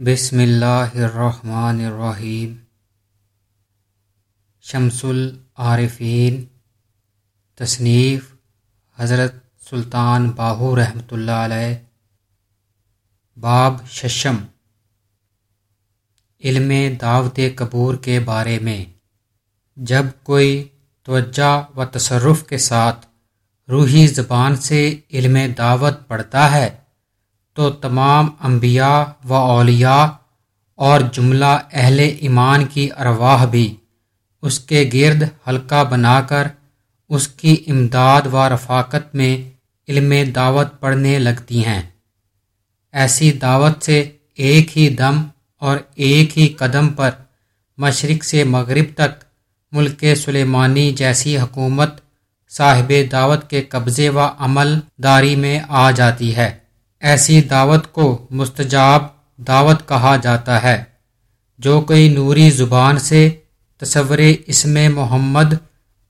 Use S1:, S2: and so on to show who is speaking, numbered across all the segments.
S1: بسم اللہ الرحمن الرحیم شمس العارفین تصنیف حضرت سلطان باہو رحمۃ اللہ علیہ باب ششم علم دعوت قبور کے بارے میں۔ جب کوئی توجہ و تصرف کے ساتھ روحی زبان سے علم دعوت پڑھتا ہے تو تمام انبیاء و اولیاء اور جملہ اہل ایمان کی ارواح بھی اس کے گرد حلقہ بنا کر اس کی امداد و رفاقت میں علم دعوت پڑھنے لگتی ہیں۔ ایسی دعوت سے ایک ہی دم اور ایک ہی قدم پر مشرق سے مغرب تک ملک سلیمانی جیسی حکومت صاحب دعوت کے قبضے و عمل داری میں آ جاتی ہے۔ ایسی دعوت کو مستجاب دعوت کہا جاتا ہے، جو کوئی نوری زبان سے تصور اسم محمد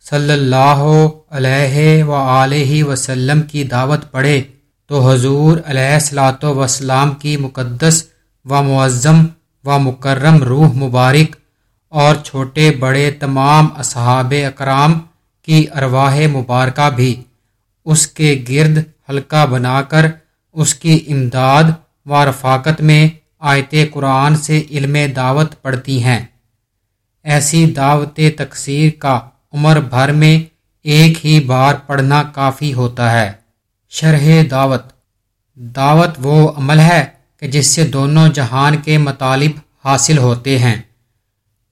S1: صلی اللہ علیہ و علیہ وسلم کی دعوت پڑھے تو حضور علیہ السلاۃ وسلام کی مقدس و معظم و مکرم روح مبارک اور چھوٹے بڑے تمام اصحاب اکرام کی ارواح مبارکہ بھی اس کے گرد حلقہ بنا کر اس کی امداد و رفاقت میں آیت قرآن سے علم دعوت پڑتی ہیں۔ ایسی دعوت تقسیر کا عمر بھر میں ایک ہی بار پڑھنا کافی ہوتا ہے۔ شرح دعوت۔ دعوت وہ عمل ہے کہ جس سے دونوں جہان کے مطالب حاصل ہوتے ہیں۔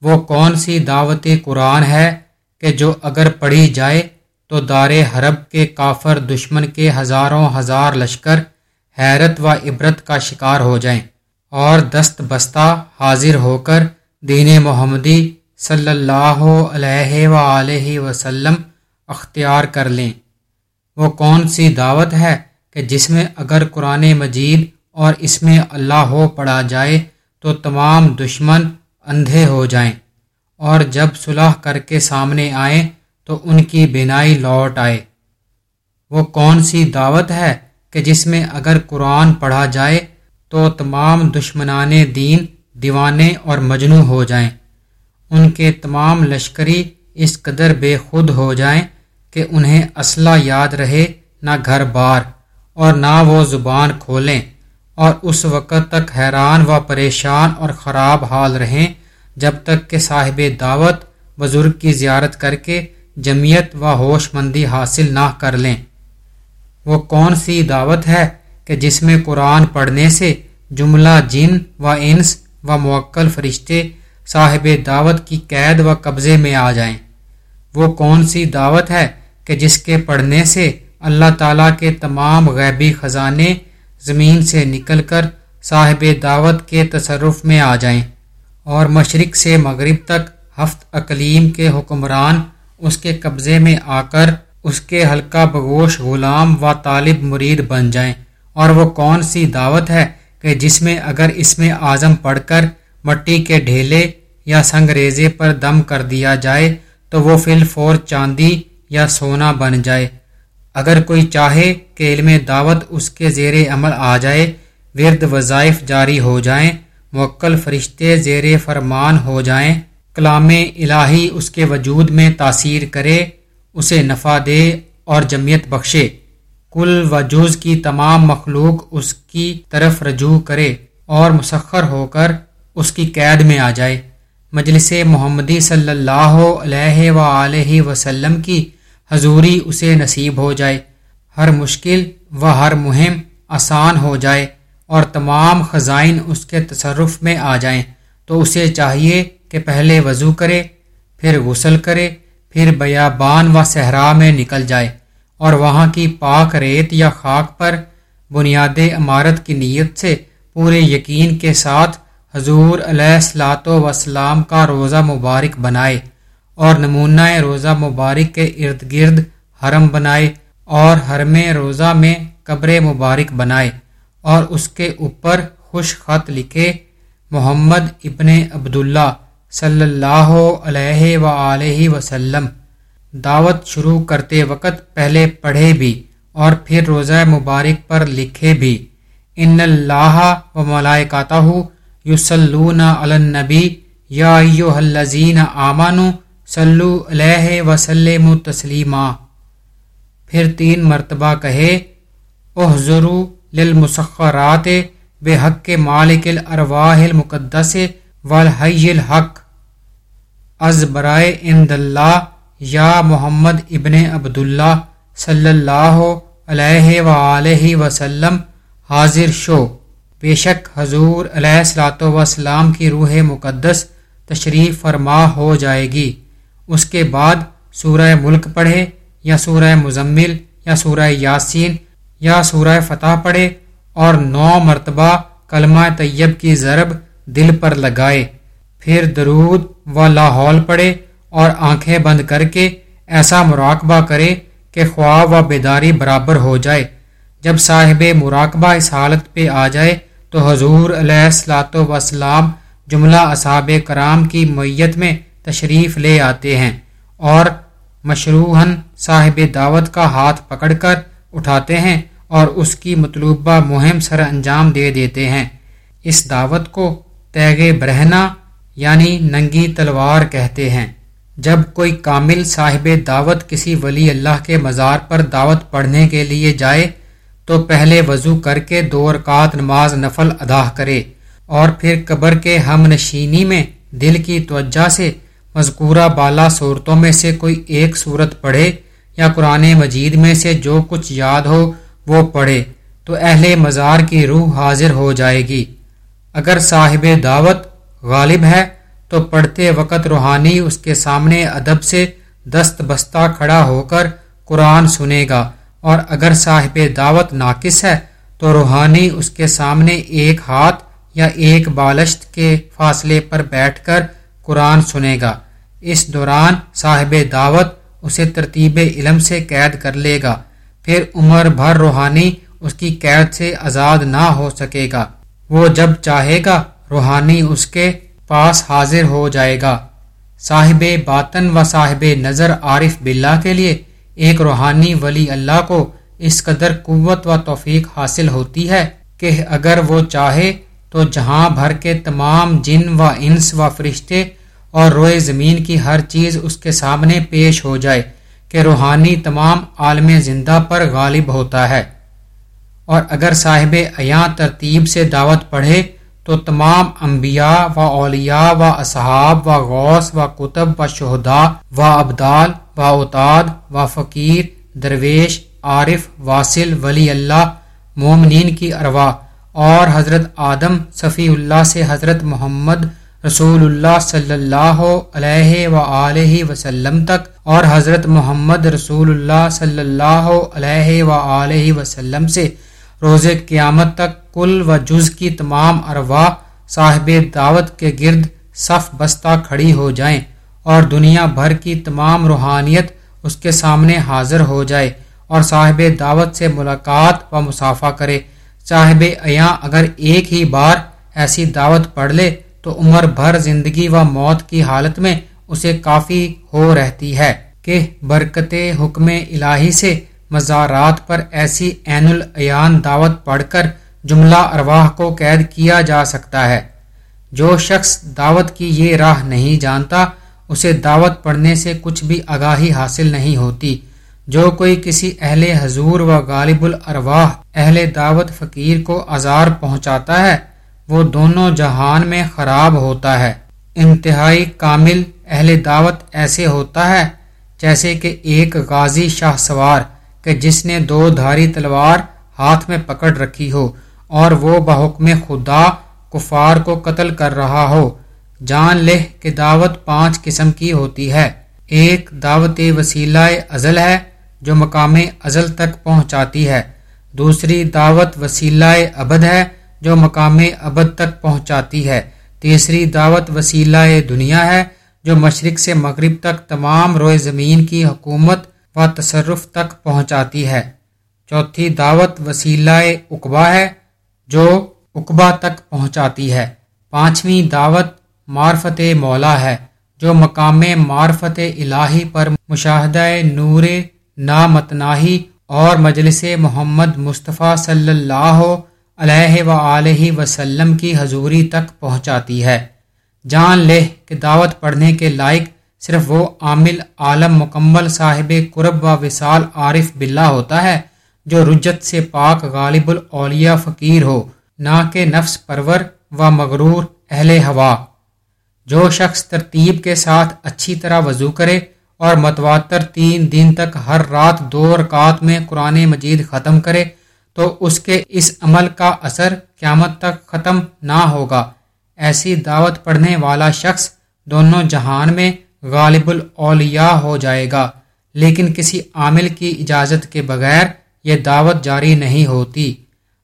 S1: وہ کون سی دعوت قرآن ہے کہ جو اگر پڑھی جائے تو دار حرب کے کافر دشمن کے ہزاروں ہزار لشکر حیرت و عبرت کا شکار ہو جائیں اور دست بستہ حاضر ہو کر دین محمدی صلی اللہ علیہ و وسلم اختیار کر لیں۔ وہ کون سی دعوت ہے کہ جس میں اگر قرآن مجید اور اس میں اللہ ہو پڑھا جائے تو تمام دشمن اندھے ہو جائیں اور جب صلح کر کے سامنے آئیں تو ان کی بینائی لوٹ آئے۔ وہ کون سی دعوت ہے کہ جس میں اگر قرآن پڑھا جائے تو تمام دشمنان دین، دیوانے اور مجنو ہو جائیں۔ ان کے تمام لشکری اس قدر بے خود ہو جائیں کہ انہیں اسلحہ یاد رہے، نہ گھر بار اور نہ وہ زبان کھولیں۔ اور اس وقت تک حیران و پریشان اور خراب حال رہیں جب تک کہ صاحب دعوت بزرگ کی زیارت کر کے جمعیت و ہوش مندی حاصل نہ کر لیں۔ وہ کون سی دعوت ہے کہ جس میں قرآن پڑھنے سے جملہ جن و انس و موکل فرشتے صاحب دعوت کی قید و قبضے میں آ جائیں؟ وہ کون سی دعوت ہے کہ جس کے پڑھنے سے اللہ تعالیٰ کے تمام غیبی خزانے زمین سے نکل کر صاحب دعوت کے تصرف میں آ جائیں اور مشرق سے مغرب تک ہفت اقلیم کے حکمران اس کے قبضے میں آ کر اس کے حلقہ بگوش غلام و طالب مرید بن جائیں۔ اور وہ کون سی دعوت ہے کہ جس میں اگر اس میں اعظم پڑھ کر مٹی کے ڈھیلے یا سنگ ریزے پر دم کر دیا جائے تو وہ فل فور چاندی یا سونا بن جائے۔ اگر کوئی چاہے کہ علم دعوت اس کے زیر عمل آ جائے، ورد وظائف جاری ہو جائیں، موکل فرشتے زیر فرمان ہو جائیں، کلام الہی اس کے وجود میں تاثیر کرے۔ اسے نفع دے اور جمعیت بخشے۔ کل و جز کی تمام مخلوق اس کی طرف رجوع کرے اور مسخر ہو کر اس کی قید میں آ جائے۔ مجلس محمدی صلی اللہ علیہ و وسلم کی حضوری اسے نصیب ہو جائے۔ ہر مشکل و ہر مہم آسان ہو جائے اور تمام خزائن اس کے تصرف میں آ جائیں۔ تو اسے چاہیے کہ پہلے وضو کرے، پھر غسل کرے پھر بیابان و صحرا میں نکل جائے اور وہاں کی پاک ریت یا خاک پر بنیاد عمارت کی نیت سے پورے یقین کے ساتھ حضور علیہ السلاۃ وسلام کا روزہ مبارک بنائے اور نمونہ روزہ مبارک کے ارد گرد حرم بنائے اور حرم روزہ میں قبر مبارک بنائے اور اس کے اوپر خوش خط لکھے، محمد ابن عبداللہ صلی اللہ علیہ و وسلم، دعوت شروع کرتے وقت پہلے پڑھے بھی اور پھر روزہ مبارک پر لکھے بھی۔ ان اللہ و ملائکاتہ یوسلون النبی، یا ایو الذین آمانو صلو علیہ وسلم تسلیما۔ پھر تین مرتبہ کہے احضرو للمسخرات بے حق کے مالک الارواح المقدس والحی الحق، از برائے اند اللہ یا محمد ابن عبداللہ صلی اللہ علیہ وآلہ وسلم حاضر شو۔ بے شک حضور علیہ السلاۃ وسلام کی روح مقدس تشریف فرما ہو جائے گی اس کے بعد سورہ ملک پڑھے یا سورہ مزمل یا سورہ یاسین یا سورہ فتح پڑھے اور نو مرتبہ کلمہ طیب کی ضرب دل پر لگائے۔ پھر درود و لاہور پڑھے اور آنکھیں بند کر کے ایسا مراقبہ کرے کہ خواب و بیداری برابر ہو جائے۔ جب صاحب مراقبہ اس حالت پہ آ جائے تو حضور علیہ السلاۃ وسلام جملہ اصحاب کرام کی میت میں تشریف لے آتے ہیں اور مشروحن صاحب دعوت کا ہاتھ پکڑ کر اٹھاتے ہیں اور اس کی مطلوبہ مہم سر انجام دے دیتے ہیں۔ اس دعوت کو تیگ برہنا یعنی ننگی تلوار کہتے ہیں۔ جب کوئی کامل صاحب دعوت کسی ولی اللہ کے مزار پر دعوت پڑھنے کے لیے جائے، تو پہلے وضو کر کے دو رکعت نماز نفل ادا کرے اور پھر قبر کے ہم نشینی میں دل کی توجہ سے مذکورہ بالا صورتوں میں سے کوئی ایک صورت پڑھے یا قرآن مجید میں سے جو کچھ یاد ہو وہ پڑھے، تو اہل مزار کی روح حاضر ہو جائے گی۔ اگر صاحب دعوت غالب ہے تو پڑھتے وقت روحانی اس کے سامنے ادب سے دست بستہ کھڑا ہو کر قرآن سنے گا۔ اور اگر صاحب دعوت ناقص ہے تو روحانی اس کے سامنے ایک ہاتھ یا ایک بالشت کے فاصلے پر بیٹھ کر قرآن سنے گا۔ اس دوران صاحب دعوت اسے ترتیب علم سے قید کر لے گا۔ پھر عمر بھر روحانی اس کی قید سے آزاد نہ ہو سکے گا۔ وہ جب چاہے گا روحانی اس کے پاس حاضر ہو جائے گا۔ صاحب باطن و صاحب نظر عارف باللہ کے لیے ایک روحانی ولی اللہ کو اس قدر قوت و توفیق حاصل ہوتی ہے کہ اگر وہ چاہے تو جہاں بھر کے تمام جن و انس و فرشتے اور روئے زمین کی ہر چیز اس کے سامنے پیش ہو جائے کہ روحانی تمام عالم زندہ پر غالب ہوتا ہے۔ اور اگر صاحب ایاں ترتیب سے دعوت پڑھے تو تمام انبیاء و اولیاء و اصحاب و غوث و کتب و شہداء و ابدال و اوتاد و فقیر، درویش، عارف، واصل، ولی اللہ، مومنین کی اروا اور حضرت آدم صفی اللہ سے حضرت محمد رسول اللہ صلی اللہ علیہ و وسلم تک اور حضرت محمد رسول اللہ صلی اللہ علیہ و وسلم سے روز قیامت تک کل و جز کی تمام ارواح صاحب دعوت کے گرد صف بستہ کھڑی ہو جائیں اور دنیا بھر کی تمام روحانیت اس کے سامنے حاضر ہو جائے اور صاحب دعوت سے ملاقات و مسافہ کرے۔ صاحب ایاں اگر ایک ہی بار ایسی دعوت پڑھ لے تو عمر بھر زندگی و موت کی حالت میں اسے کافی ہو رہتی ہے۔ کہ برکت حکم الہی سے مزارات پر ایسی عین العیان دعوت پڑھ کر جملہ ارواح کو قید کیا جا سکتا ہے۔ جو شخص دعوت کی یہ راہ نہیں جانتا، اسے دعوت پڑھنے سے کچھ بھی آگاہی حاصل نہیں ہوتی۔ جو کوئی کسی اہل حضور و غالب الارواح، اہل دعوت فقیر کو آزار پہنچاتا ہے، وہ دونوں جہان میں خراب ہوتا ہے۔ انتہائی کامل اہل دعوت ایسے ہوتا ہے، جیسے کہ ایک غازی شاہ سوار کہ جس نے دو دھاری تلوار ہاتھ میں پکڑ رکھی ہو اور وہ بحکم خدا کفار کو قتل کر رہا ہو، جان لہ کہ دعوت پانچ قسم کی ہوتی ہے۔ ایک دعوت وسیلہ ازل ہے جو مقام ازل تک پہنچاتی ہے۔ دوسری دعوت وسیلہ ابد ہے جو مقام ابد تک پہنچاتی ہے۔ تیسری دعوت وسیلہ دنیا ہے جو مشرق سے مغرب تک تمام روئے زمین کی حکومت و تصرف تک پہنچاتی ہے۔ چوتھی دعوت وسیلہ اقبا ہے، جو اقبا تک پہنچاتی ہے۔ پانچویں دعوت معرفت مولا ہے، جو مقام معرفت الہی پر مشاہدہ نور نامتناہی اور مجلس محمد مصطفیٰ صلی اللہ علیہ و علیہ وسلم کی حضوری تک پہنچاتی ہے۔ جان لے کہ دعوت پڑھنے کے لائق صرف وہ عامل عالم مکمل صاحب قرب و وصال عارف باللہ ہوتا ہے جو رجت سے پاک غالب الاولیاء فقیر ہو، نہ کہ نفس پرور و مغرور اہل ہوا۔ جو شخص ترتیب کے ساتھ اچھی طرح وضو کرے اور متواتر تین دن تک ہر رات دو رکعت میں قرآن مجید ختم کرے، تو اس کے اس عمل کا اثر قیامت تک ختم نہ ہوگا۔ ایسی دعوت پڑھنے والا شخص دونوں جہان میں غالب الاولیاء ہو جائے گا، لیکن کسی عامل کی اجازت کے بغیر یہ دعوت جاری نہیں ہوتی۔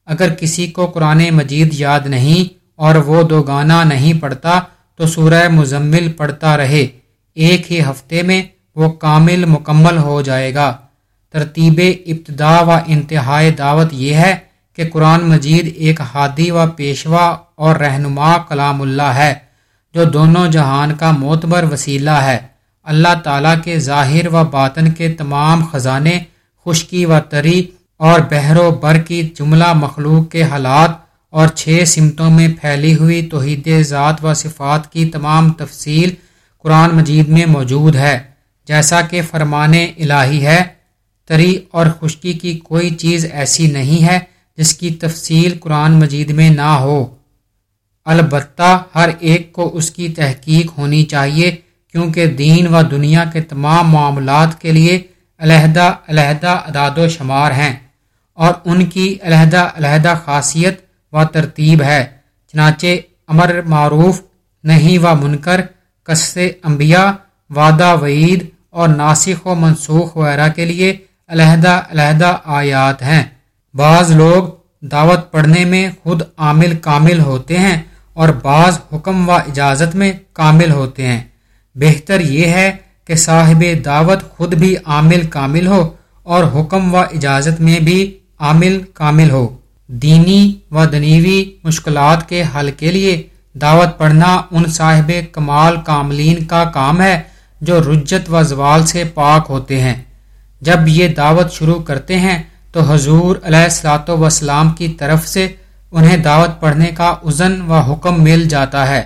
S1: اگر کسی کو قرآن مجید یاد نہیں اور وہ دو گانا نہیں پڑھتا، تو سورہ مزمل پڑھتا رہے۔ ایک ہی ہفتے میں وہ کامل مکمل ہو جائے گا۔ ترتیب ابتدا و انتہائی دعوت یہ ہے کہ قرآن مجید ایک ہادی و پیشوا اور رہنما کلام اللہ ہے۔ جو دونوں جہان کا معتبر وسیلہ ہے۔ اللہ تعالیٰ کے ظاہر و باطن کے تمام خزانے، خشکی و تری اور بحر و بر کی جملہ مخلوق کے حالات اور چھ سمتوں میں پھیلی ہوئی توحید ذات و صفات کی تمام تفصیل قرآن مجید میں موجود ہے۔ جیسا کہ فرمان الہی ہے، تری اور خشکی کی کوئی چیز ایسی نہیں ہے جس کی تفصیل قرآن مجید میں نہ ہو۔ البتہ ہر ایک کو اس کی تحقیق ہونی چاہیے، کیونکہ دین و دنیا کے تمام معاملات کے لیے علیحدہ علیحدہ اداد و شمار ہیں اور ان کی علیحدہ علیحدہ خاصیت و ترتیب ہے۔ چنانچہ امر معروف نہیں و منکر قص انبیاء، وعدہ وعید اور ناسخ و منسوخ وغیرہ کے لیے علیحدہ علیحدہ آیات ہیں۔ بعض لوگ دعوت پڑھنے میں خود عامل کامل ہوتے ہیں اور بعض حکم و اجازت میں کامل ہوتے ہیں۔ بہتر یہ ہے کہ صاحب دعوت خود بھی عامل کامل ہو اور حکم و اجازت میں بھی عامل کامل ہو۔ دینی و دنیوی مشکلات کے حل کے لیے دعوت پڑھنا ان صاحب کمال کاملین کا کام ہے جو رجت و زوال سے پاک ہوتے ہیں۔ جب یہ دعوت شروع کرتے ہیں تو حضور علیہ السلاۃ وسلام کی طرف سے انہیں دعوت پڑھنے کا عزن و حکم مل جاتا ہے۔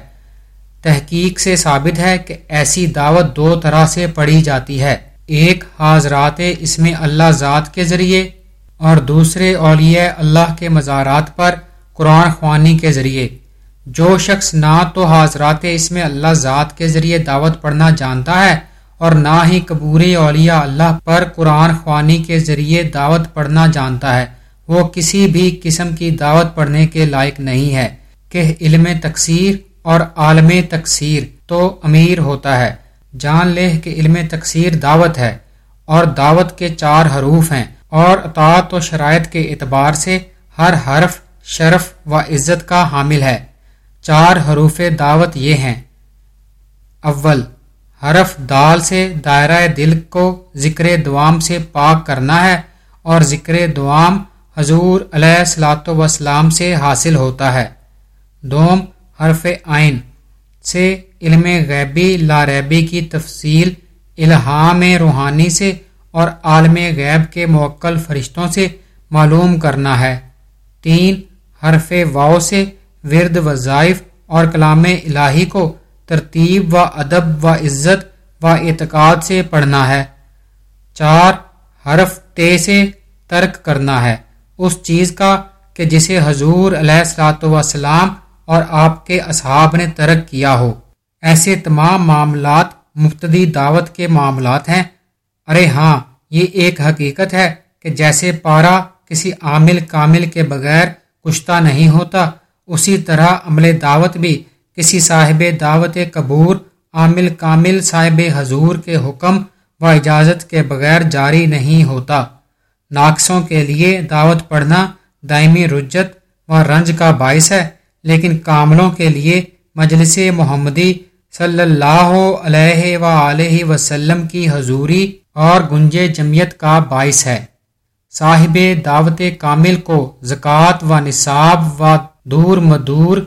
S1: تحقیق سے ثابت ہے کہ ایسی دعوت دو طرح سے پڑھی جاتی ہے۔ ایک، حاضرات اس میں اللہ ذات کے ذریعے، اور دوسرے، اولیاء اللہ کے مزارات پر، قرآن خوانی کے ذریعے۔ جو شخص نہ تو حاضرات اس میں اللہ ذات کے ذریعے دعوت پڑھنا جانتا ہے، اور نہ ہی قبور اولیاء اللہ پر قرآن خوانی کے ذریعے دعوت پڑھنا جانتا ہے۔ وہ کسی بھی قسم کی دعوت پڑھنے کے لائق نہیں ہے۔ کہ علم تقسیر اور عالم تقسیر تو امیر ہوتا ہے۔ جان لے کہ علم تقسیر دعوت ہے اور دعوت کے چار حروف ہیں اور اطاعت و شرائط کے اعتبار سے ہر حرف، شرف و عزت کا حامل ہے۔ چار حروف دعوت یہ ہیں۔ اول، حرف دال سے دائرہ دل کو ذکر دوام سے پاک کرنا ہے اور ذکر دوام حضور علیہ السلاۃ وسلام سے حاصل ہوتا ہے۔ دوم، حرف آئین سے علم غیبی لاریبی کی تفصیل، الہام روحانی سے اور عالم غیب کے موکل فرشتوں سے معلوم کرنا ہے۔ تین، حرف واؤ سے ورد وظائف اور کلام الہی کو ترتیب و ادب و عزت و اعتقاد سے پڑھنا ہے۔ چار، حرف تے سے ترک کرنا ہے۔ اس چیز کا کہ جسے حضور علیہ السلاۃ وسلام اور آپ کے اصحاب نے ترک کیا ہو۔ ایسے تمام معاملات مفتدی دعوت کے معاملات ہیں۔ ارے ہاں یہ ایک حقیقت ہے کہ جیسے پارا کسی عامل کامل کے بغیر کشتہ نہیں ہوتا، اسی طرح عمل دعوت بھی کسی صاحب دعوت قبور، عامل کامل صاحب حضور کے حکم و اجازت کے بغیر جاری نہیں ہوتا۔ ناقصوں کے لیے دعوت پڑھنا دائمی رجت و رنج کا باعث ہے، لیکن کاملوں کے لیے مجلس محمدی صلی اللہ علیہ و وسلم کی حضوری اور گنج جمعیت کا باعث ہے۔ صاحب دعوت کامل کو زکوٰۃ و نصاب و دور مدور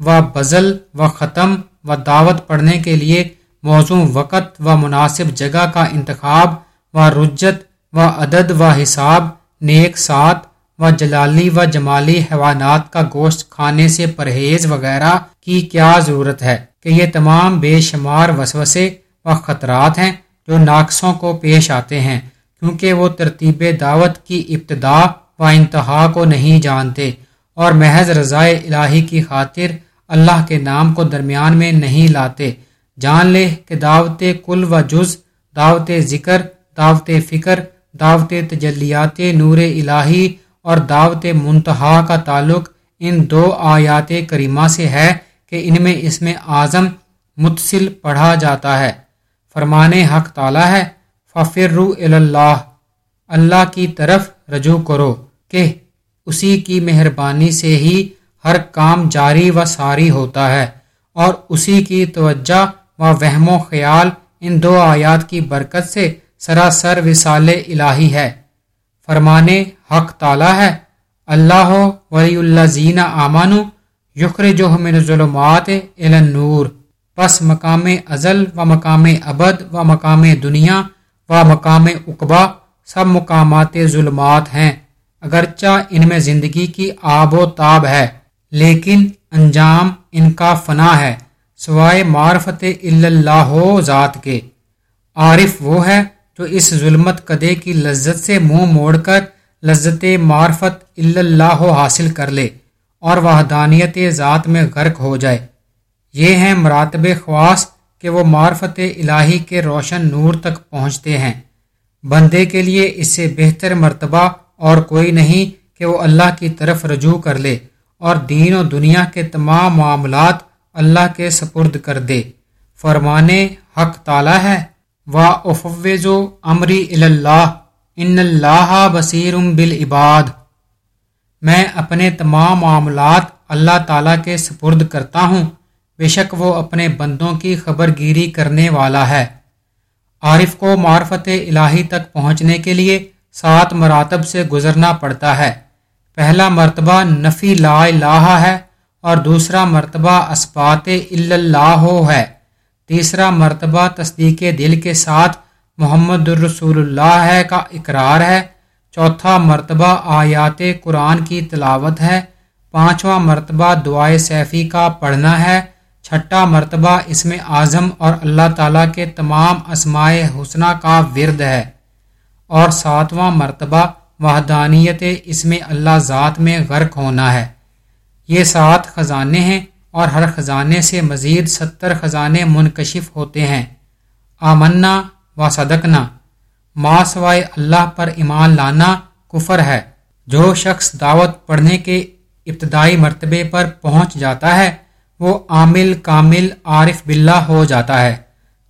S1: و بزل و ختم و دعوت پڑھنے کے لیے موزوں وقت و مناسب جگہ کا انتخاب و رجت و عدد و حساب، نیک سات و جلالی و جمالی حیوانات کا گوشت کھانے سے پرہیز وغیرہ کی کیا ضرورت ہے کہ یہ تمام بے شمار وسوسے و خطرات ہیں جو ناقصوں کو پیش آتے ہیں، کیونکہ وہ ترتیب دعوت کی ابتدا و انتہا کو نہیں جانتے اور محض رضائے الہی کی خاطر اللہ کے نام کو درمیان میں نہیں لاتے۔ جان لے کہ دعوت کل و جز، دعوت ذکر، دعوت فکر دعوت تجلیات نور الہی اور دعوت منتہا کا تعلق ان دو آیات کریمہ سے ہے کہ ان میں اس میں اعظم متصل پڑھا جاتا ہے۔ فرمان حق تعالی ہے ففر اللہ اللہ کی طرف رجوع کرو کہ اسی کی مہربانی سے ہی ہر کام جاری و ساری ہوتا ہے اور اسی کی توجہ و وہم و خیال ان دو آیات کی برکت سے سراسر وصال الہی ہے۔ فرمانے حق تعالی ہے۔ اللہ ولی اللہ زین آمانو یخر جو من ظلمات النور۔ پس مقام ازل و مقام ابد و مقام دنیا و مقام اقبا سب مقامات ظلمات ہیں۔ اگرچہ ان میں زندگی کی آب و تاب ہے، لیکن انجام ان کا فنا ہے، سوائے معرفت اللہ ذات کے۔ عارف وہ ہے جو اس ظلمت قدے کی لذت سے منہ موڑ کر لذت معرفت اللہ حاصل کر لے اور وحدانیت ذات میں غرق ہو جائے۔ یہ ہیں مراتب خواص کہ وہ معرفت الہی کے روشن نور تک پہنچتے ہیں۔ بندے کے لیے اس سے بہتر مرتبہ اور کوئی نہیں کہ وہ اللہ کی طرف رجوع کر لے اور دین و دنیا کے تمام معاملات اللہ کے سپرد کر دے۔ فرمانے حق تعالی ہے۔ وا افوز و امری اللہ ان اللہ بصیر بالعباد۔ میں اپنے تمام معاملات اللہ تعالیٰ کے سپرد کرتا ہوں، بے شک وہ اپنے بندوں کی خبر گیری کرنے والا ہے۔ عارف کو معرفت الہی تک پہنچنے کے لیے سات مراتب سے گزرنا پڑتا ہے۔ پہلا مرتبہ نفی لا الہ ہے اور دوسرا مرتبہ اسبات اللہ ہے۔ تیسرا مرتبہ تصدیق دل کے ساتھ محمد الرسول اللہ ہے کا اقرار ہے۔ چوتھا مرتبہ آیات قرآن کی تلاوت ہے۔ پانچواں مرتبہ دعائے سیفی کا پڑھنا ہے۔ چھٹا مرتبہ اس میں اعظم اور اللہ تعالیٰ کے تمام اسماء حسنہ کا ورد ہے۔ اور ساتواں مرتبہ وحدانیت اس میں اللہ ذات میں غرق ہونا ہے۔ یہ سات خزانے ہیں۔ اور ہر خزانے سے مزید ستر خزانے منکشف ہوتے ہیں۔ آمنا و صدقنا، ما سوائے اللہ پر ایمان لانا کفر ہے۔ جو شخص دعوت پڑھنے کے ابتدائی مرتبے پر پہنچ جاتا ہے، وہ عامل کامل عارف باللہ ہو جاتا ہے۔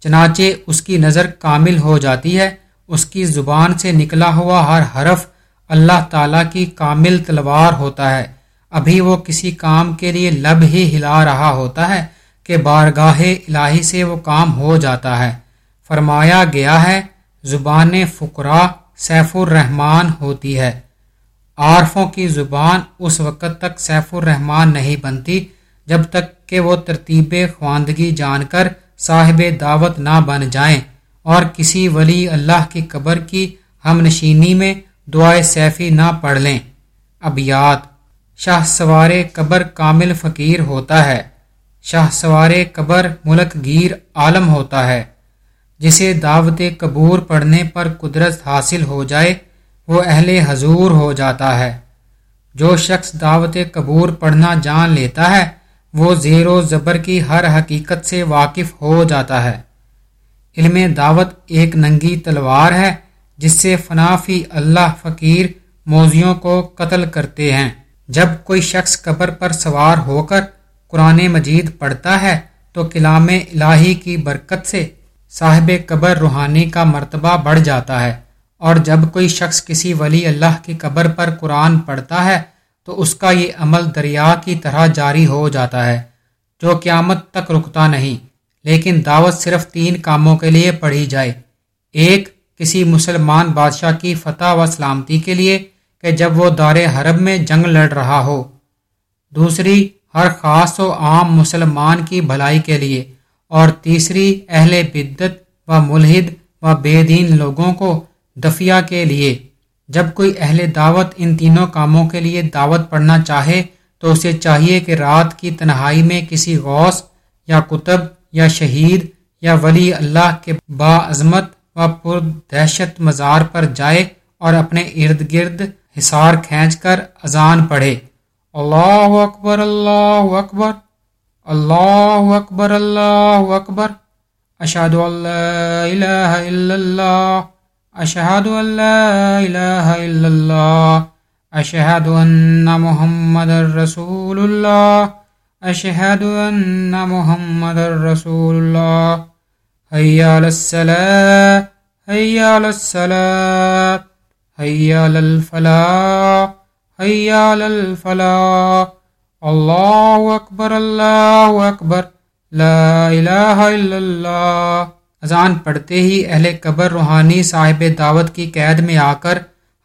S1: چنانچہ اس کی نظر کامل ہو جاتی ہے، اس کی زبان سے نکلا ہوا ہر حرف اللہ تعالیٰ کی کامل تلوار ہوتا ہے۔ ابھی وہ کسی کام کے لیے لب ہی ہلا رہا ہوتا ہے کہ بارگاہ الہی سے وہ کام ہو جاتا ہے۔ فرمایا گیا ہے، زبان فقرا سیف الرحمان ہوتی ہے۔ عارفوں کی زبان اس وقت تک سیف الرحمان نہیں بنتی جب تک کہ وہ ترتیب خواندگی جان کر صاحب دعوت نہ بن جائیں اور کسی ولی اللہ کی قبر کی ہم نشینی میں دعائے سیفی نہ پڑھ لیں۔ اب یاد شاہ سوار قبر کامل فقیر ہوتا ہے۔ شاہ سوار قبر ملک گیر عالم ہوتا ہے۔ جسے دعوت قبور پڑھنے پر قدرت حاصل ہو جائے، وہ اہل حضور ہو جاتا ہے۔ جو شخص دعوت قبور پڑھنا جان لیتا ہے، وہ زیر و زبر کی ہر حقیقت سے واقف ہو جاتا ہے۔ علم دعوت ایک ننگی تلوار ہے، جس سے فنافی اللہ فقیر موزیوں کو قتل کرتے ہیں۔ جب کوئی شخص قبر پر سوار ہو کر قرآن مجید پڑھتا ہے تو کلام الہی کی برکت سے صاحب قبر روحانی کا مرتبہ بڑھ جاتا ہے۔ اور جب کوئی شخص کسی ولی اللہ کی قبر پر قرآن پڑھتا ہے تو اس کا یہ عمل دریا کی طرح جاری ہو جاتا ہے، جو قیامت تک رکتا نہیں۔ لیکن دعوت صرف تین کاموں کے لیے پڑھی جائے۔ ایک، کسی مسلمان بادشاہ کی فتح و سلامتی کے لیے۔ کہ جب وہ دار حرب میں جنگ لڑ رہا ہو۔ دوسری، ہر خاص و عام مسلمان کی بھلائی کے لیے۔ اور تیسری، اہل بدت و ملحد و بے دین لوگوں کو دفیہ کے لیے۔ جب کوئی اہل دعوت ان تینوں کاموں کے لیے دعوت پڑھنا چاہے، تو اسے چاہیے کہ رات کی تنہائی میں کسی غوث یا کتب یا شہید یا ولی اللہ کے با عظمت و پر دہشت مزار پر جائے اور اپنے ارد گرد حصار کھینچ کر اذان پڑھے۔ اللہ اکبر اللہ اکبر اللہ اکبر اللہ اکبر۔ اشہد اللہ الہ الا اللہ، اشہد اللہ الہ الا اللہ، اشہد ان محمد الرسول اللہ اشہد ان محمد الرسول اللہ حیا الصلاة حیا الصلاة۔ حیا الفلاح حیا الفلاح اللہ اکبر اللہ اکبر لا الہ الا اللہ اذان پڑھتے ہی اہل قبر روحانی صاحب دعوت کی قید میں آ کر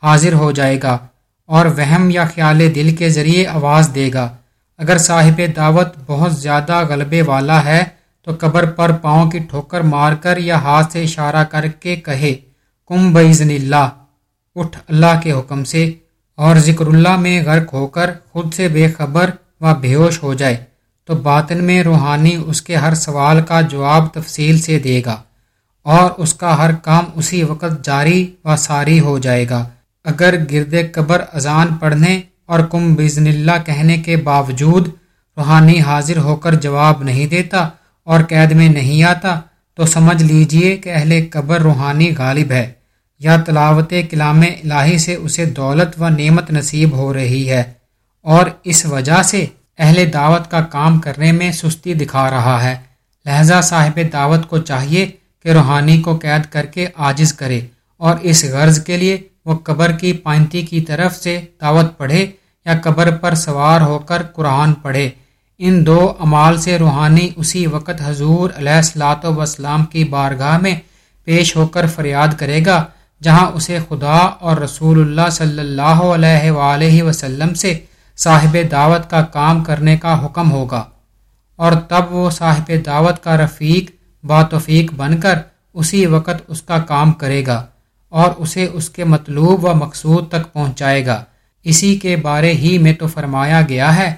S1: حاضر ہو جائے گا اور وہم یا خیال دل کے ذریعے آواز دے گا۔ اگر صاحب دعوت بہت زیادہ غلبے والا ہے تو قبر پر پاؤں کی ٹھوکر مار کر یا ہاتھ سے اشارہ کر کے کہے کم بزن اللہ۔ اٹھ اللہ کے حکم سے اور ذکر اللہ میں غرق ہو کر خود سے بے خبر و بے ہوش ہو جائے، تو باطن میں روحانی اس کے ہر سوال کا جواب تفصیل سے دے گا اور اس کا ہر کام اسی وقت جاری و ساری ہو جائے گا۔ اگر گرد قبر اذان پڑھنے اور کم بزن اللہ کہنے کے باوجود روحانی حاضر ہو کر جواب نہیں دیتا اور قید میں نہیں آتا، تو سمجھ لیجیے کہ اہل قبر روحانی غالب ہے۔ یا تلاوت کلام الہی سے اسے دولت و نعمت نصیب ہو رہی ہے اور اس وجہ سے اہل دعوت کا کام کرنے میں سستی دکھا رہا ہے۔ لہذا صاحب دعوت کو چاہیے کہ روحانی کو قید کر کے عاجز کرے اور اس غرض کے لیے وہ قبر کی پائنتی کی طرف سے دعوت پڑھے یا قبر پر سوار ہو کر قرآن پڑھے۔ ان دو امال سے روحانی اسی وقت حضور علیہ السلاۃ وسلام کی بارگاہ میں پیش ہو کر فریاد کرے گا جہاں اسے خدا اور رسول اللہ صلی اللہ علیہ وآلہ وسلم سے صاحب دعوت کا کام کرنے کا حکم ہوگا۔ اور تب وہ صاحب دعوت کا رفیق، باتوفیق بن کر اسی وقت اس کا کام کرے گا اور اسے اس کے مطلوب و مقصود تک پہنچائے گا۔ اسی کے بارے ہی میں تو فرمایا گیا ہے،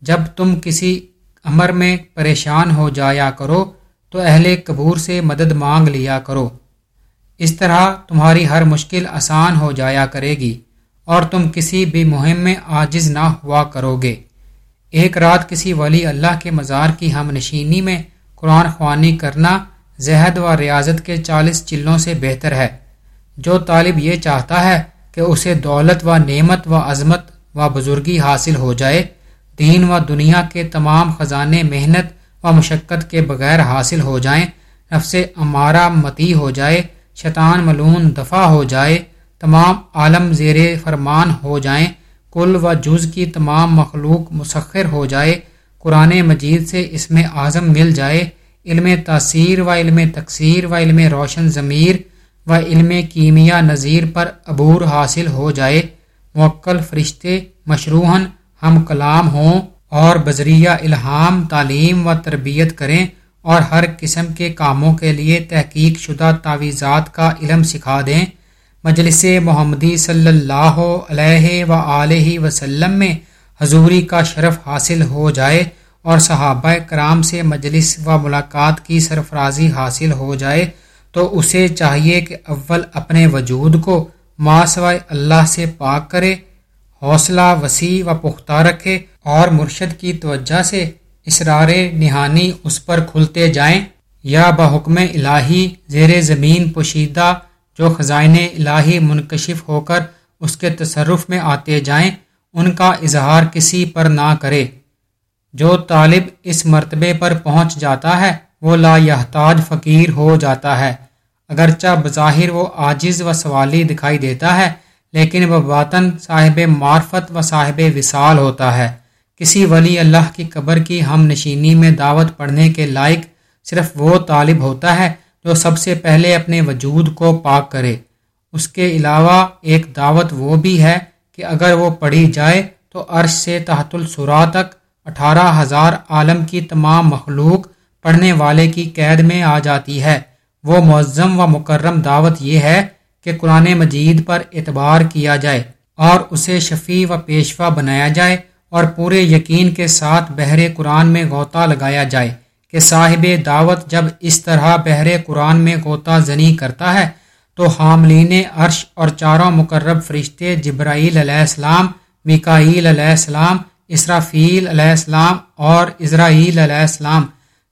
S1: جب تم کسی امر میں پریشان ہو جایا کرو تو اہل قبور سے مدد مانگ لیا کرو۔ اس طرح تمہاری ہر مشکل آسان ہو جایا کرے گی اور تم کسی بھی مہم میں عاجز نہ ہوا کرو گے۔ ایک رات کسی ولی اللہ کے مزار کی ہم نشینی میں قرآن خوانی کرنا زہد و ریاضت کے چالیس چلوں سے بہتر ہے۔ جو طالب یہ چاہتا ہے کہ اسے دولت و نعمت و عظمت و بزرگی حاصل ہو جائے، دین و دنیا کے تمام خزانے محنت و مشقت کے بغیر حاصل ہو جائیں، نفس امارہ متی ہو جائے شیطان ملون دفاع ہو جائے، تمام عالم زیر فرمان ہو جائیں، کل و جز کی تمام مخلوق مسخر ہو جائے، قرآن مجید سے اس میں اعظم مل جائے، علم تاثیر و علم تقسیر و علم روشن ضمیر و علم کیمیا نظیر پر عبور حاصل ہو جائے۔ موکل فرشتے مشروحن ہم کلام ہوں اور بذریعہ الہام، تعلیم و تربیت کریں۔ اور ہر قسم کے کاموں کے لیے تحقیق شدہ تعویذات کا علم سکھا دیں۔ مجلس محمدی صلی اللہ علیہ و علیہ وسلم میں حضوری کا شرف حاصل ہو جائے اور صحابہ کرام سے مجلس و ملاقات کی سرفرازی حاصل ہو جائے تو اسے چاہیے کہ اول اپنے وجود کو ماسوائے اللہ سے پاک کرے، حوصلہ وسیع و پختہ رکھے اور مرشد کی توجہ سے اسرار نہانی اس پر کھلتے جائیں یا بحکم الہی زیر زمین پوشیدہ جو خزائن الہی منکشف ہو کر اس کے تصرف میں آتے جائیں، ان کا اظہار کسی پر نہ کرے۔ جو طالب اس مرتبے پر پہنچ جاتا ہے، وہ لا یحتاج فقیر ہو جاتا ہے۔ اگرچہ بظاہر وہ عاجز و سوالی دکھائی دیتا ہے، لیکن وہ باطن صاحب معرفت و صاحب وصال ہوتا ہے۔ کسی ولی اللہ کی قبر کی ہم نشینی میں دعوت پڑھنے کے لائق صرف وہ طالب ہوتا ہے جو سب سے پہلے اپنے وجود کو پاک کرے۔ اس کے علاوہ ایک دعوت وہ بھی ہے کہ اگر وہ پڑھی جائے تو عرش سے تحت السرا تک اٹھارہ ہزار عالم کی تمام مخلوق پڑھنے والے کی قید میں آ جاتی ہے۔ وہ معظم و مکرم دعوت یہ ہے کہ قرآن مجید پر اعتبار کیا جائے اور اسے شفیع و پیشوا بنایا جائے اور پورے یقین کے ساتھ بحر قرآن میں غوطہ لگایا جائے کہ صاحب دعوت جب اس طرح بحر قرآن میں غوطہ زنی کرتا ہے تو حاملین عرش اور چاروں مقرب فرشتے جبرائیل علیہ السلام مکائیل علیہ السلام، اسرافیل علیہ السلام اور اسرائیل علیہ السلام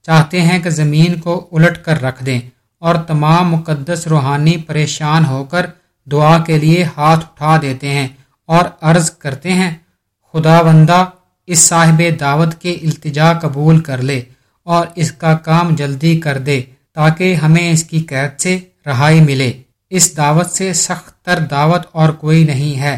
S1: چاہتے ہیں کہ زمین کو الٹ کر رکھ دیں اور تمام مقدس روحانی پریشان ہو کر دعا کے لیے ہاتھ اٹھا دیتے ہیں اور عرض کرتے ہیں خدا بندہ اس صاحب دعوت کے التجا قبول کر لے اور اس کا کام جلدی کر دے تاکہ ہمیں اس کی قید سے رہائی ملے۔ اس دعوت سے سخت تر دعوت اور کوئی نہیں ہے۔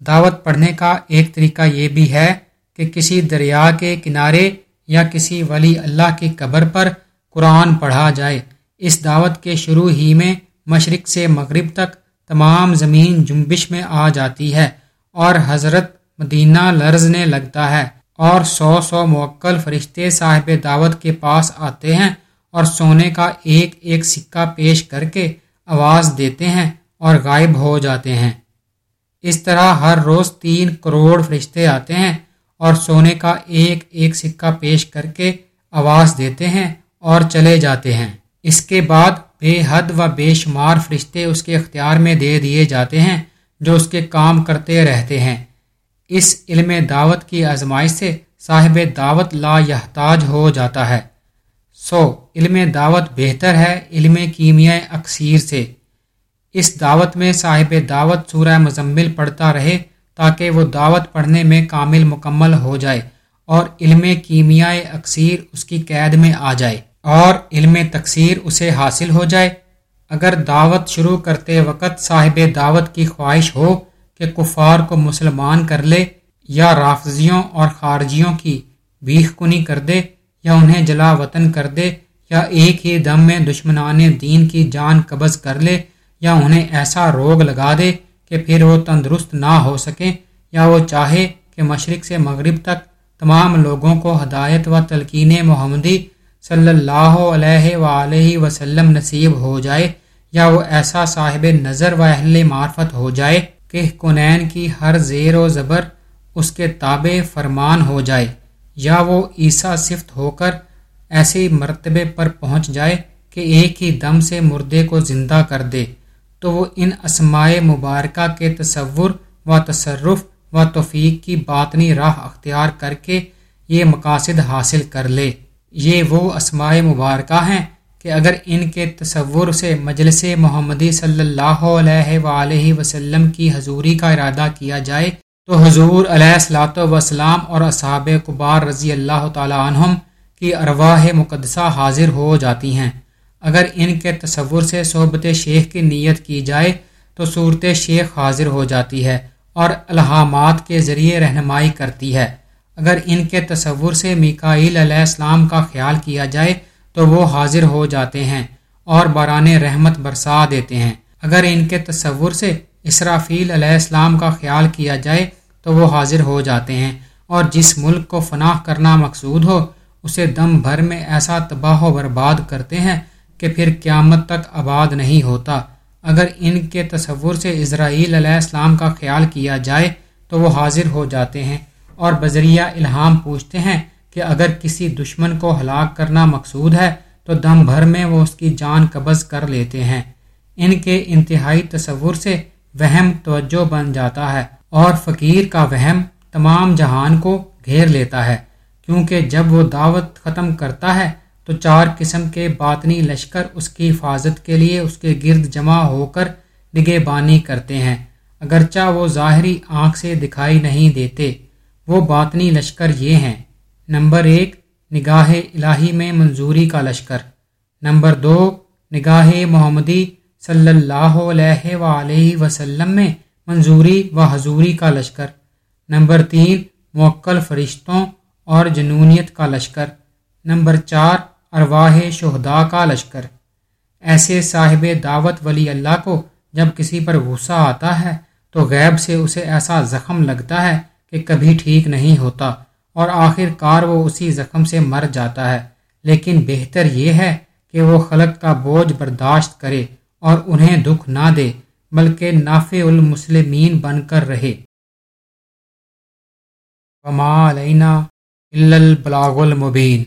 S1: دعوت پڑھنے کا ایک طریقہ یہ بھی ہے کہ کسی دریا کے کنارے یا کسی ولی اللہ کی قبر پر قرآن پڑھا جائے۔ اس دعوت کے شروع ہی میں مشرق سے مغرب تک تمام زمین جنبش میں آ جاتی ہے اور حضرت مدینہ لرزنے لگتا ہے اور سو سو موکل فرشتے صاحب دعوت کے پاس آتے ہیں اور سونے کا ایک ایک سکہ پیش کر کے آواز دیتے ہیں اور غائب ہو جاتے ہیں۔ اس طرح ہر روز تین کروڑ فرشتے آتے ہیں اور سونے کا ایک ایک سکہ پیش کر کے آواز دیتے ہیں اور چلے جاتے ہیں۔ اس کے بعد بے حد و بے شمار فرشتے اس کے اختیار میں دے دیے جاتے ہیں جو اس کے کام کرتے رہتے ہیں۔ اس علم دعوت کی آزمائش سے صاحب دعوت لا یحتاج ہو جاتا ہے۔ سو، علم دعوت بہتر ہے علم کیمیا اکثیر سے۔ اس دعوت میں صاحب دعوت سورہ مزمل پڑھتا رہے تاکہ وہ دعوت پڑھنے میں کامل مکمل ہو جائے اور علم کیمیا اکثیر اس کی قید میں آ جائے اور علم تکثیر اسے حاصل ہو جائے۔ اگر دعوت شروع کرتے وقت صاحب دعوت کی خواہش ہو کہ کفار کو مسلمان کر لے یا رافضیوں اور خارجیوں کی بیخ کنی کر دے یا انہیں جلا وطن کر دے یا ایک ہی دم میں دشمنان دین کی جان قبض کر لے یا انہیں ایسا روگ لگا دے کہ پھر وہ تندرست نہ ہو سکیں یا وہ چاہے کہ مشرق سے مغرب تک تمام لوگوں کو ہدایت و تلقین محمدی صلی اللہ علیہ وآلہ وسلم نصیب ہو جائے یا وہ ایسا صاحب نظر و اہل معرفت ہو جائے۔ کہ کنین کی ہر زیر و زبر اس کے تابع فرمان ہو جائے، یا وہ عیسیٰ صفت ہو کر ایسے مرتبے پر پہنچ جائے کہ ایک ہی دم سے مردے کو زندہ کر دے، تو وہ ان اسمائے مبارکہ کے تصور و تصرف و توفیق کی باطنی راہ اختیار کر کے یہ مقاصد حاصل کر لے۔ یہ وہ اسماء مبارکہ ہیں کہ اگر ان کے تصور سے مجلس محمدی صلی اللہ علیہ وآلہ وسلم کی حضوری کا ارادہ کیا جائے، تو حضور علیہ السلاۃ وسلام اور اصحاب قبار رضی اللہ تعالیٰ عنہم کی ارواح مقدسہ حاضر ہو جاتی ہیں۔ اگر ان کے تصور سے صحبت شیخ کی نیت کی جائے، تو صورت شیخ حاضر ہو جاتی ہے اور الہامات کے ذریعے رہنمائی کرتی ہے۔ اگر ان کے تصور سے میکائیل علیہ السلام کا خیال کیا جائے تو وہ حاضر ہو جاتے ہیں اور باران رحمت برسا دیتے ہیں۔ اگر ان کے تصور سے اسرافیل علیہ السلام کا خیال کیا جائے تو وہ حاضر ہو جاتے ہیں۔ اور جس ملک کو فناہ کرنا مقصود ہو، اسے دم بھر میں ایسا تباہ و برباد کرتے ہیں کہ پھر قیامت تک آباد نہیں ہوتا۔ اگر ان کے تصور سے اسرائیل علیہ السلام کا خیال کیا جائے تو وہ حاضر ہو جاتے ہیں اور بذریعہ الہام پوچھتے ہیں کہ اگر کسی دشمن کو ہلاک کرنا مقصود ہے، تو دم بھر میں وہ اس کی جان قبض کر لیتے ہیں۔ ان کے انتہائی تصور سے وہم توجہ بن جاتا ہے اور فقیر کا وہم تمام جہان کو گھیر لیتا ہے۔ کیونکہ جب وہ دعوت ختم کرتا ہے، تو چار قسم کے باطنی لشکر اس کی حفاظت کے لیے اس کے گرد جمع ہو کر نگے بانی کرتے ہیں۔ اگرچہ وہ ظاہری آنکھ سے دکھائی نہیں دیتے، وہ باطنی لشکر یہ ہیں۔ نمبر ایک، نگاہ الہی میں منظوری کا لشکر۔ نمبر دو، نگاہ محمدی صلی اللہ علیہ وآلہ وسلم میں منظوری و حضوری کا لشکر۔ نمبر تین، موکل فرشتوں اور جنونیت کا لشکر۔ نمبر چار، ارواح شہدا کا لشکر۔ ایسے صاحب دعوت ولی اللہ کو جب کسی پر غصہ آتا ہے تو غیب سے اسے ایسا زخم لگتا ہے کہ کبھی ٹھیک نہیں ہوتا۔ اور آخر کار وہ اسی زخم سے مر جاتا ہے۔ لیکن بہتر یہ ہے کہ وہ خلق کا بوجھ برداشت کرے اور انہیں دکھ نہ دے، بلکہ نافع المسلمین بن کر رہے۔ وما علینا البلاغ المبین۔